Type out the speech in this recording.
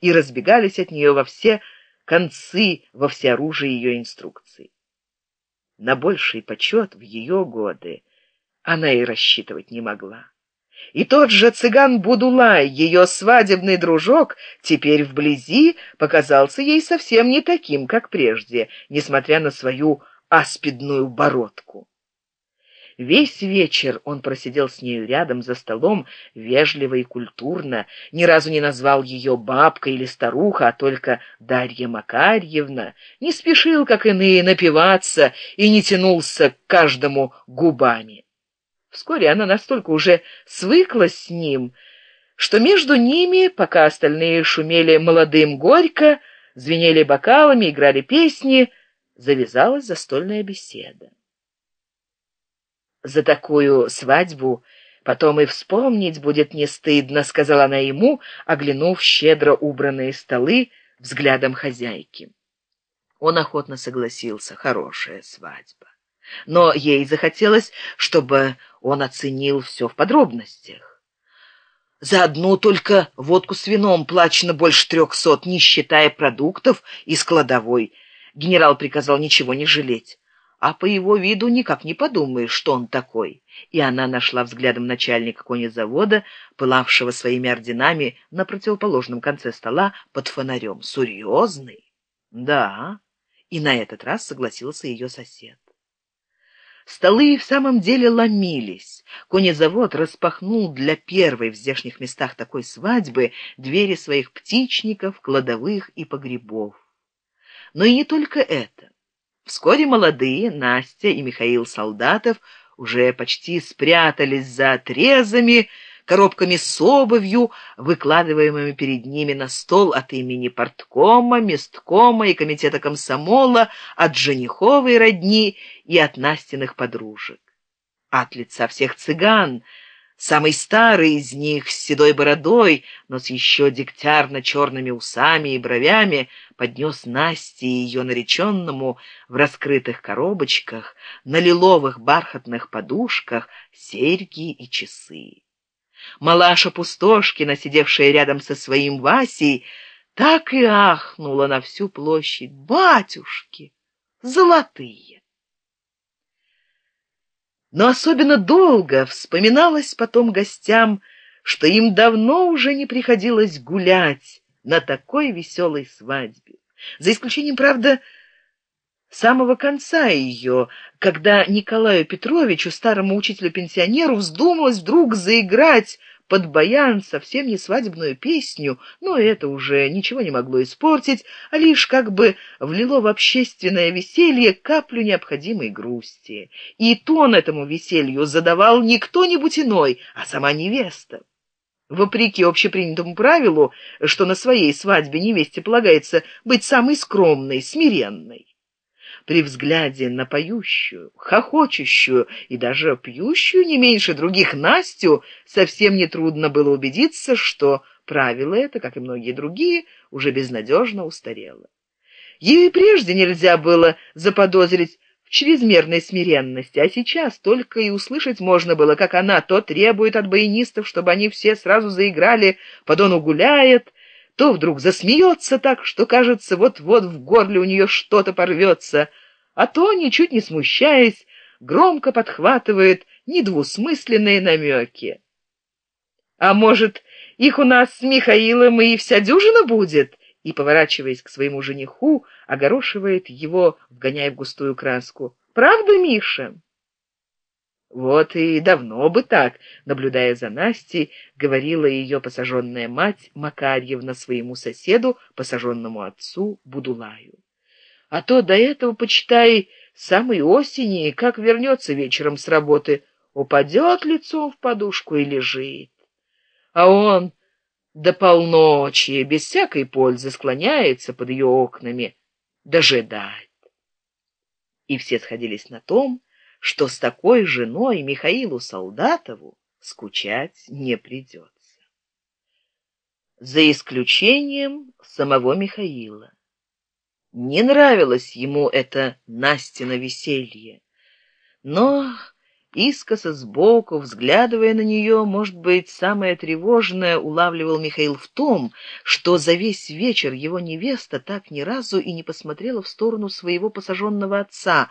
и разбегались от нее во все концы, во всеоружие ее инструкций. На больший почет в ее годы она и рассчитывать не могла. И тот же цыган Будулай, ее свадебный дружок, теперь вблизи показался ей совсем не таким, как прежде, несмотря на свою аспидную бородку. Весь вечер он просидел с нею рядом за столом, вежливо и культурно, ни разу не назвал ее бабка или старуха, а только Дарья Макарьевна, не спешил, как иные, напиваться и не тянулся к каждому губами. Вскоре она настолько уже свыклась с ним, что между ними, пока остальные шумели молодым горько, звенели бокалами, играли песни, завязалась застольная беседа. За такую свадьбу потом и вспомнить будет не стыдно, сказала она ему, оглянув щедро убранные столы взглядом хозяйки. Он охотно согласился, хорошая свадьба. Но ей захотелось, чтобы он оценил все в подробностях. За одну только водку с вином плачено больше трехсот, не считая продуктов и складовой. Генерал приказал ничего не жалеть а по его виду никак не подумаешь, что он такой. И она нашла взглядом начальника конезавода, пылавшего своими орденами на противоположном конце стола под фонарем. Серьезный? Да. И на этот раз согласился ее сосед. Столы в самом деле ломились. Конезавод распахнул для первой в здешних местах такой свадьбы двери своих птичников, кладовых и погребов. Но и не только это. Вскоре молодые, Настя и Михаил Солдатов, уже почти спрятались за отрезами, коробками с обувью, выкладываемыми перед ними на стол от имени порткома, месткома и комитета комсомола, от жениховой родни и от Настиных подружек. От лица всех цыган — Самый старый из них, с седой бородой, но с еще дегтярно-черными усами и бровями, поднес Насте и ее нареченному в раскрытых коробочках, на лиловых бархатных подушках, серьги и часы. Малаша Пустошкина, сидевшая рядом со своим Васей, так и ахнула на всю площадь. «Батюшки! Золотые!» Но особенно долго вспоминалось потом гостям, что им давно уже не приходилось гулять на такой веселой свадьбе. За исключением, правда, самого конца ее, когда Николаю Петровичу, старому учителю-пенсионеру, вздумалось вдруг заиграть под баян совсем не свадебную песню, но это уже ничего не могло испортить, а лишь как бы влило в общественное веселье каплю необходимой грусти. И тон этому веселью задавал не кто-нибудь иной, а сама невеста. Вопреки общепринятому правилу, что на своей свадьбе невесте полагается быть самой скромной, смиренной при взгляде на поющую, хохочущую и даже пьющую не меньше других Настю, совсем нетрудно было убедиться, что правило это, как и многие другие, уже безнадежно устарело. Ей прежде нельзя было заподозрить в чрезмерной смиренности, а сейчас только и услышать можно было, как она то требует от баянистов, чтобы они все сразу заиграли, подону гуляет, то вдруг засмеется так, что, кажется, вот-вот в горле у нее что-то порвется, а то, ничуть не смущаясь, громко подхватывает недвусмысленные намеки. «А может, их у нас с Михаилом и вся дюжина будет?» И, поворачиваясь к своему жениху, огорошивает его, вгоняя в густую краску. «Правда, Миша?» Вот и давно бы так, наблюдая за Настей, говорила ее посаженная мать Макарьевна своему соседу, посаженному отцу Будулаю. А то до этого, почитай, самой осени, как вернется вечером с работы, упадет лицом в подушку и лежит. А он до полночи, без всякой пользы, склоняется под ее окнами, дожидает. И все сходились на том, что с такой женой Михаилу Солдатову скучать не придется. За исключением самого Михаила. Не нравилось ему это Настина веселье, но искоса сбоку, взглядывая на нее, может быть, самое тревожное улавливал Михаил в том, что за весь вечер его невеста так ни разу и не посмотрела в сторону своего посаженного отца,